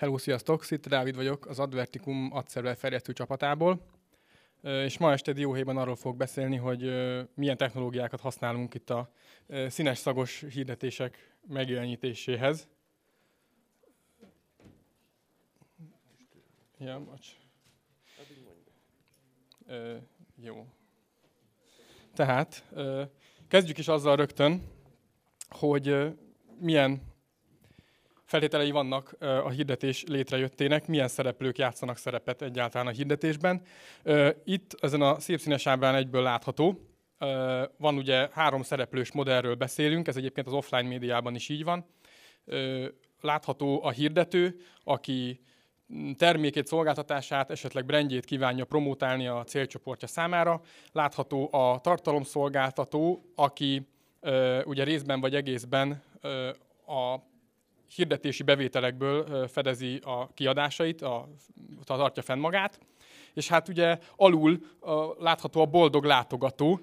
Hello, sziasztok! Szit Dávid vagyok, az Advertikum adszerver fejlesztő csapatából. És ma este dióhéjban arról fogok beszélni, hogy milyen technológiákat használunk itt a színes szagos hirdetések megjelenítéséhez. Ja, bocs. jó. Tehát kezdjük is azzal rögtön, hogy milyen feltételei vannak a hirdetés létrejöttének, milyen szereplők játszanak szerepet egyáltalán a hirdetésben. Itt ezen a szép színes ábrán egyből látható, van ugye három szereplős modellről beszélünk, ez egyébként az offline médiában is így van. Látható a hirdető, aki termékét, szolgáltatását, esetleg brandjét kívánja promotálni a célcsoportja számára. Látható a tartalomszolgáltató, aki ugye részben vagy egészben a hirdetési bevételekből fedezi a kiadásait, a, tartja fenn magát. És hát ugye alul a, látható a boldog látogató,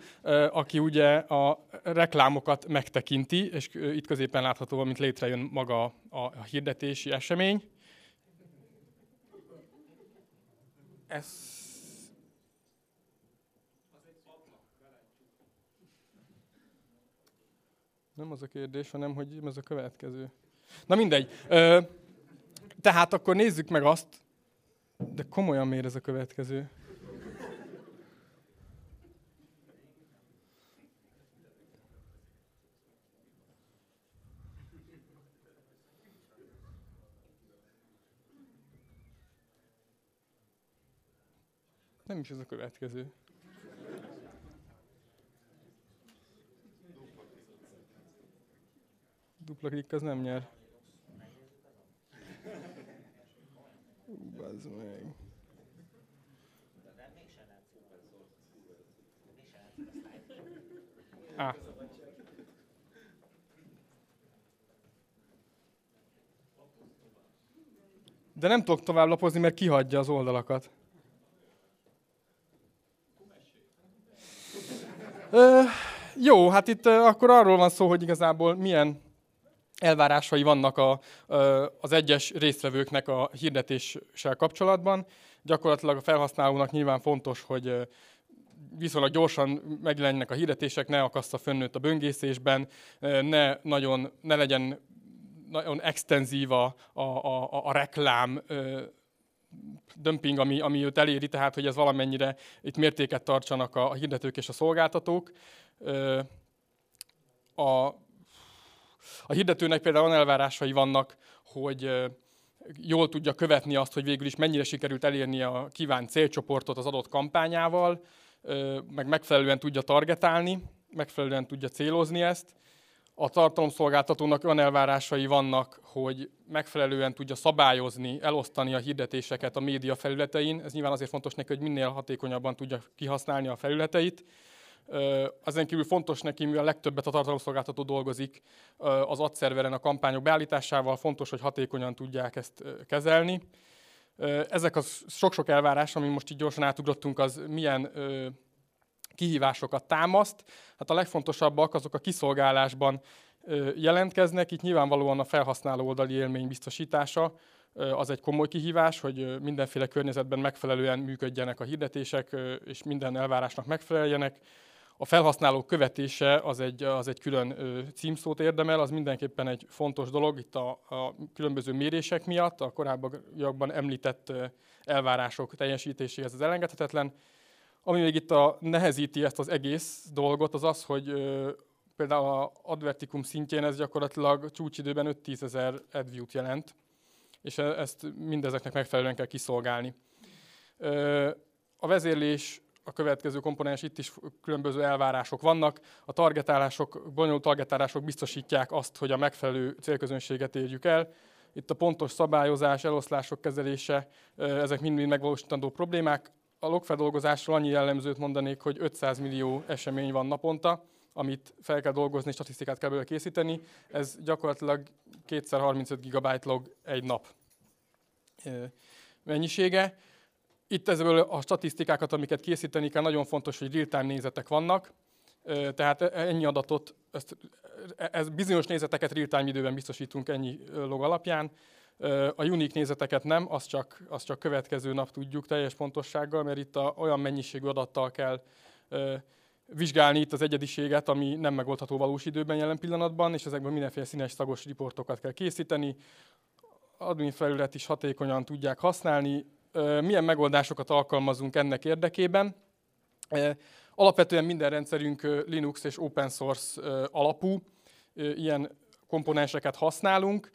aki ugye a reklámokat megtekinti, és itt középen látható, mint létrejön maga a, a hirdetési esemény. Ez Nem az a kérdés, hanem hogy ez a következő. Na mindegy. Ö, tehát akkor nézzük meg azt, de komolyan miért ez a következő? Nem is ez a következő. Dupla klik az nem nyer. Bazd meg. Ah. De nem tudok tovább lapozni, mert kihagyja az oldalakat. Ö, jó, hát itt akkor arról van szó, hogy igazából milyen elvárásai vannak a, az egyes résztvevőknek a hirdetéssel kapcsolatban. Gyakorlatilag a felhasználónak nyilván fontos, hogy viszonylag gyorsan megjelenjenek a hirdetések, ne akaszta fönnőtt a böngészésben, ne, nagyon, ne legyen nagyon extenzív a, a, a, a reklám dömping, ami, ami őt eléri, tehát hogy ez valamennyire itt mértéket tartsanak a, a hirdetők és a szolgáltatók. A, a hirdetőnek például olyan elvárásai vannak, hogy jól tudja követni azt, hogy végül is mennyire sikerült elérni a kívánt célcsoportot az adott kampányával, meg megfelelően tudja targetálni, megfelelően tudja célozni ezt. A tartalomszolgáltatónak olyan elvárásai vannak, hogy megfelelően tudja szabályozni, elosztani a hirdetéseket a média felületein. Ez nyilván azért fontos neki, hogy minél hatékonyabban tudja kihasználni a felületeit ezen kívül fontos neki, mivel legtöbbet a tartalomszolgáltató dolgozik az adszerveren a kampányok beállításával, fontos, hogy hatékonyan tudják ezt kezelni. Ezek a sok-sok elvárás, ami most így gyorsan átugrottunk, az milyen kihívásokat támaszt. Hát a legfontosabbak azok a kiszolgálásban jelentkeznek. Itt nyilvánvalóan a felhasználó oldali élmény biztosítása, az egy komoly kihívás, hogy mindenféle környezetben megfelelően működjenek a hirdetések, és minden elvárásnak megfeleljenek. A felhasználó követése az egy, az egy külön címszót érdemel, az mindenképpen egy fontos dolog itt a, a különböző mérések miatt, a korábbiakban említett elvárások teljesítéséhez az elengedhetetlen. Ami még itt a, nehezíti ezt az egész dolgot, az az, hogy például a advertikum szintjén ez gyakorlatilag csúcsidőben 5-10 ezer adview-t jelent, és e, ezt mindezeknek megfelelően kell kiszolgálni. A vezérlés a következő komponens, itt is különböző elvárások vannak. A targetálások, bonyolult targetálások biztosítják azt, hogy a megfelelő célközönséget érjük el. Itt a pontos szabályozás, eloszlások kezelése, ezek mind-mind megvalósítandó problémák. A logfeldolgozásról annyi jellemzőt mondanék, hogy 500 millió esemény van naponta, amit fel kell dolgozni, statisztikát kell belőle készíteni. Ez gyakorlatilag 2x35 GB log egy nap mennyisége. Itt ezzel a statisztikákat, amiket készíteni kell, nagyon fontos, hogy real-time nézetek vannak, tehát e, ennyi adatot, ezt, ez bizonyos nézeteket real-time időben biztosítunk ennyi log alapján. A unique nézeteket nem, azt csak, azt csak következő nap tudjuk teljes pontossággal, mert itt a, olyan mennyiségű adattal kell vizsgálni itt az egyediséget, ami nem megoldható valós időben jelen pillanatban, és ezekből mindenféle színes szagos riportokat kell készíteni. Admin felület is hatékonyan tudják használni. Milyen megoldásokat alkalmazunk ennek érdekében? Alapvetően minden rendszerünk Linux és open source alapú, ilyen komponenseket használunk.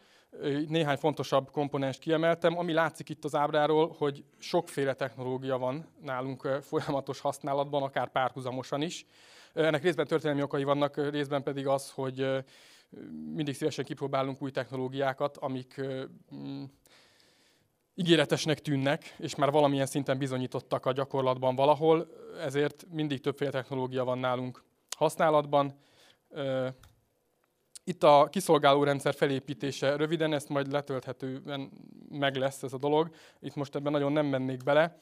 Néhány fontosabb komponens kiemeltem. Ami látszik itt az ábráról, hogy sokféle technológia van nálunk folyamatos használatban, akár párhuzamosan is. Ennek részben történelmi okai vannak, részben pedig az, hogy mindig szívesen kipróbálunk új technológiákat, amik ígéretesnek tűnnek, és már valamilyen szinten bizonyítottak a gyakorlatban valahol, ezért mindig többféle technológia van nálunk használatban. Itt a kiszolgáló rendszer felépítése röviden, ezt majd letölthetően meg lesz ez a dolog. Itt most ebben nagyon nem mennék bele.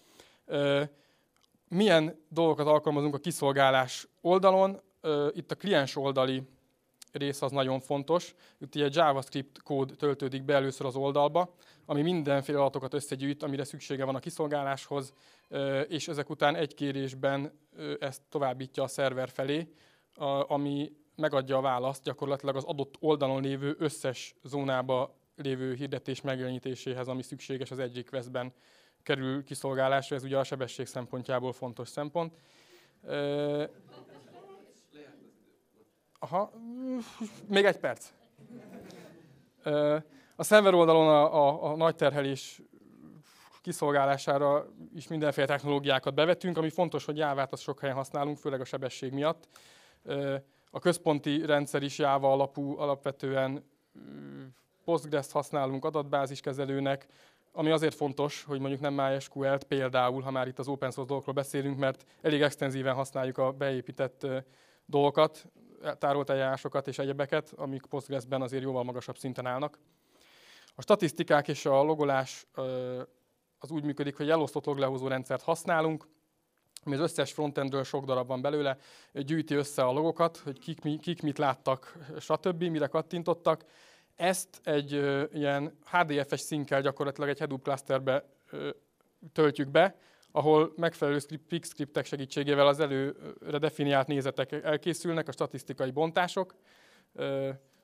Milyen dolgokat alkalmazunk a kiszolgálás oldalon? Itt a kliens oldali rész az nagyon fontos. Itt egy JavaScript kód töltődik be először az oldalba, ami mindenféle adatokat összegyűjt, amire szüksége van a kiszolgáláshoz, és ezek után egy kérésben ezt továbbítja a szerver felé, ami megadja a választ gyakorlatilag az adott oldalon lévő összes zónába lévő hirdetés megjelenítéséhez, ami szükséges az egyik veszben kerül kiszolgálásra. Ez ugye a sebesség szempontjából fontos szempont. Aha, még egy perc. A szerver oldalon a, a, a nagy terhelés kiszolgálására is mindenféle technológiákat bevetünk, ami fontos, hogy jávát azt sok helyen használunk, főleg a sebesség miatt. A központi rendszer is Java alapú, alapvetően Postgres-t használunk adatbáziskezelőnek, ami azért fontos, hogy mondjuk nem MySQL-t például, ha már itt az open source dolgokról beszélünk, mert elég extenzíven használjuk a beépített dolgokat, tárolt eljárásokat és egyebeket, amik Postgres-ben azért jóval magasabb szinten állnak. A statisztikák és a logolás az úgy működik, hogy elosztott loglehozó rendszert használunk, ami az összes frontendről sok darab van belőle, gyűjti össze a logokat, hogy kik, mi, kik mit láttak, stb., mire kattintottak. Ezt egy ö, ilyen HDFS szinkkel gyakorlatilag egy Hadoop clusterbe ö, töltjük be, ahol megfelelő script, scriptek segítségével az előre definiált nézetek elkészülnek, a statisztikai bontások.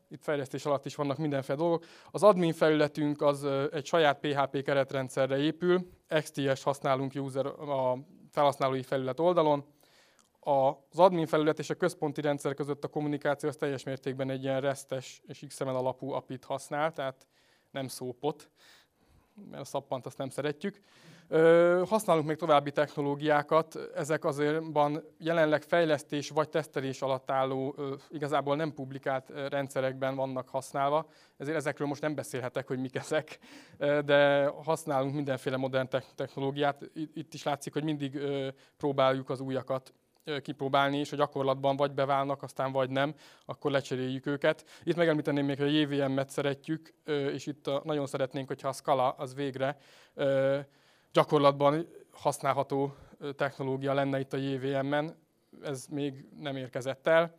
Itt fejlesztés alatt is vannak mindenféle dolgok. Az admin felületünk az egy saját PHP keretrendszerre épül, XTS használunk user a felhasználói felület oldalon. Az admin felület és a központi rendszer között a kommunikáció az teljes mértékben egy ilyen restes és XML alapú API-t használ, tehát nem szópot, mert a szappant azt nem szeretjük. Használunk még további technológiákat, ezek azonban jelenleg fejlesztés vagy tesztelés alatt álló, igazából nem publikált rendszerekben vannak használva, ezért ezekről most nem beszélhetek, hogy mik ezek, de használunk mindenféle modern technológiát. Itt is látszik, hogy mindig próbáljuk az újakat kipróbálni, és a gyakorlatban vagy beválnak, aztán vagy nem, akkor lecseréljük őket. Itt megemlíteném még, hogy a JVM-et szeretjük, és itt nagyon szeretnénk, hogyha a Scala az végre gyakorlatban használható technológia lenne itt a JVM-en, ez még nem érkezett el.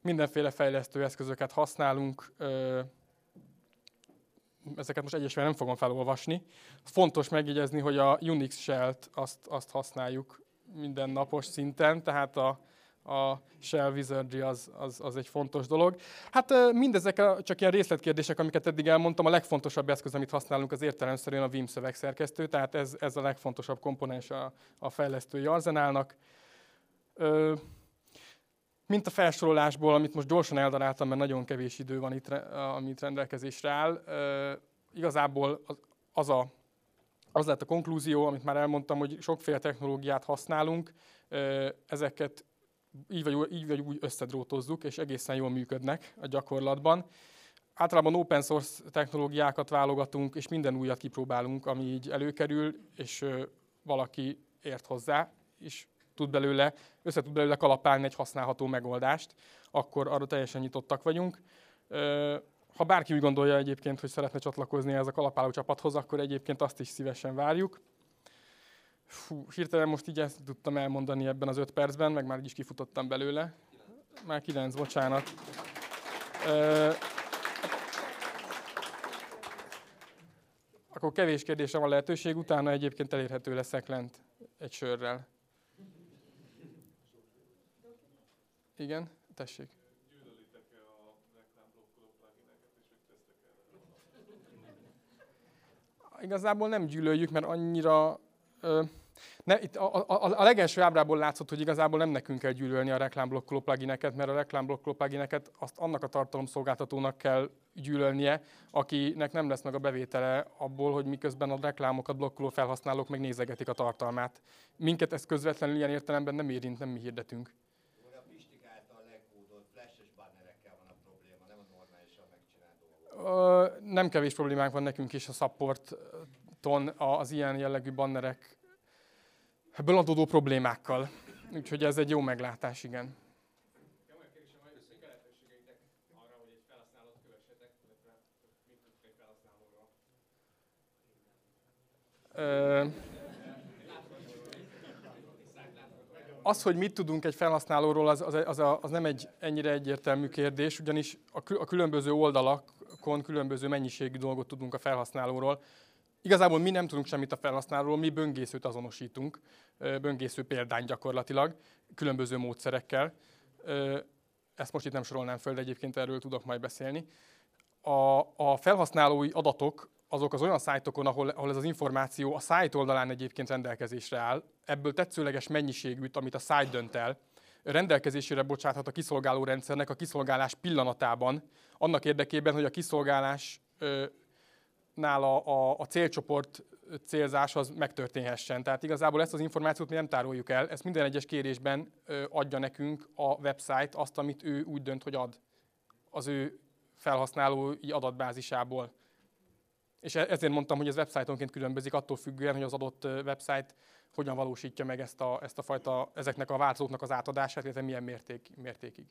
Mindenféle fejlesztő eszközöket használunk, ezeket most egyesben nem fogom felolvasni. Fontos megjegyezni, hogy a Unix shell-t azt, azt használjuk mindennapos szinten, tehát a, a Shell Wizardry az, az, az egy fontos dolog. Hát mindezek a, csak ilyen részletkérdések, amiket eddig elmondtam, a legfontosabb eszköz, amit használunk, az értelemszerűen a Vim szövegszerkesztő, tehát ez, ez a legfontosabb komponens a, a fejlesztői arzenálnak. Ö, mint a felsorolásból, amit most gyorsan eldaráltam, mert nagyon kevés idő van itt, amit rendelkezésre áll, ö, igazából az, az a az lett a konklúzió, amit már elmondtam, hogy sokféle technológiát használunk, ezeket így vagy, így vagy úgy összedrótozzuk, és egészen jól működnek a gyakorlatban. Általában open source technológiákat válogatunk, és minden újat kipróbálunk, ami így előkerül, és valaki ért hozzá, és tud belőle, össze tud belőle kalapálni egy használható megoldást, akkor arra teljesen nyitottak vagyunk. Ha bárki úgy gondolja egyébként, hogy szeretne csatlakozni ez a kalapáló csapathoz, akkor egyébként azt is szívesen várjuk. Fú, hirtelen most így ezt tudtam elmondani ebben az öt percben, meg már így is kifutottam belőle. Már kilenc, bocsánat. akkor kevés kérdésre van lehetőség, utána egyébként elérhető leszek lent egy sörrel. Igen, tessék. Igazából nem gyűlöljük, mert annyira... Ne, itt a, a, a legelső ábrából látszott, hogy igazából nem nekünk kell gyűlölni a reklámblokkoló plugineket, mert a reklámblokkoló plugineket azt annak a tartalomszolgáltatónak kell gyűlölnie, akinek nem lesz meg a bevétele abból, hogy miközben a reklámokat blokkoló felhasználók megnézegetik a tartalmát. Minket ez közvetlenül ilyen értelemben nem érint, nem mi hirdetünk. nem kevés problémánk van nekünk is a supporton az ilyen jellegű bannerek ebből adódó problémákkal. Úgyhogy ez egy jó meglátás, igen. az, hogy mit tudunk egy felhasználóról, az, az, az, az nem egy ennyire egyértelmű kérdés, ugyanis a különböző oldalakon különböző mennyiségű dolgot tudunk a felhasználóról. Igazából mi nem tudunk semmit a felhasználóról, mi böngészőt azonosítunk, böngésző példány gyakorlatilag, különböző módszerekkel. Ezt most itt nem sorolnám föl, de egyébként erről tudok majd beszélni. A, a felhasználói adatok azok az olyan szájtokon, ahol, ahol ez az információ a szájt oldalán egyébként rendelkezésre áll, ebből tetszőleges mennyiségűt, amit a szájt dönt el, rendelkezésére bocsáthat a kiszolgáló rendszernek a kiszolgálás pillanatában, annak érdekében, hogy a kiszolgálás nála a, a célcsoport célzás az megtörténhessen. Tehát igazából ezt az információt mi nem tároljuk el, ezt minden egyes kérésben adja nekünk a website azt, amit ő úgy dönt, hogy ad az ő felhasználói adatbázisából. És e-, ezért mondtam, hogy ez websájtonként különbözik attól függően, hogy az adott website hogyan valósítja meg ezt a, ezt a fajta, ezeknek a változóknak az átadását, illetve milyen mérték, mértékig.